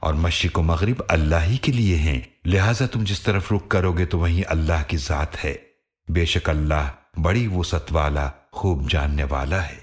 اور مشرق و مغرب اللہ ہی کے لیے ہیں۔ لہٰذا تم جس طرف رخ کرو گے تو وہیں اللہ کی ذات ہے۔ بے شک اللہ بڑی وسعت والا، خوب جاننے والا ہے۔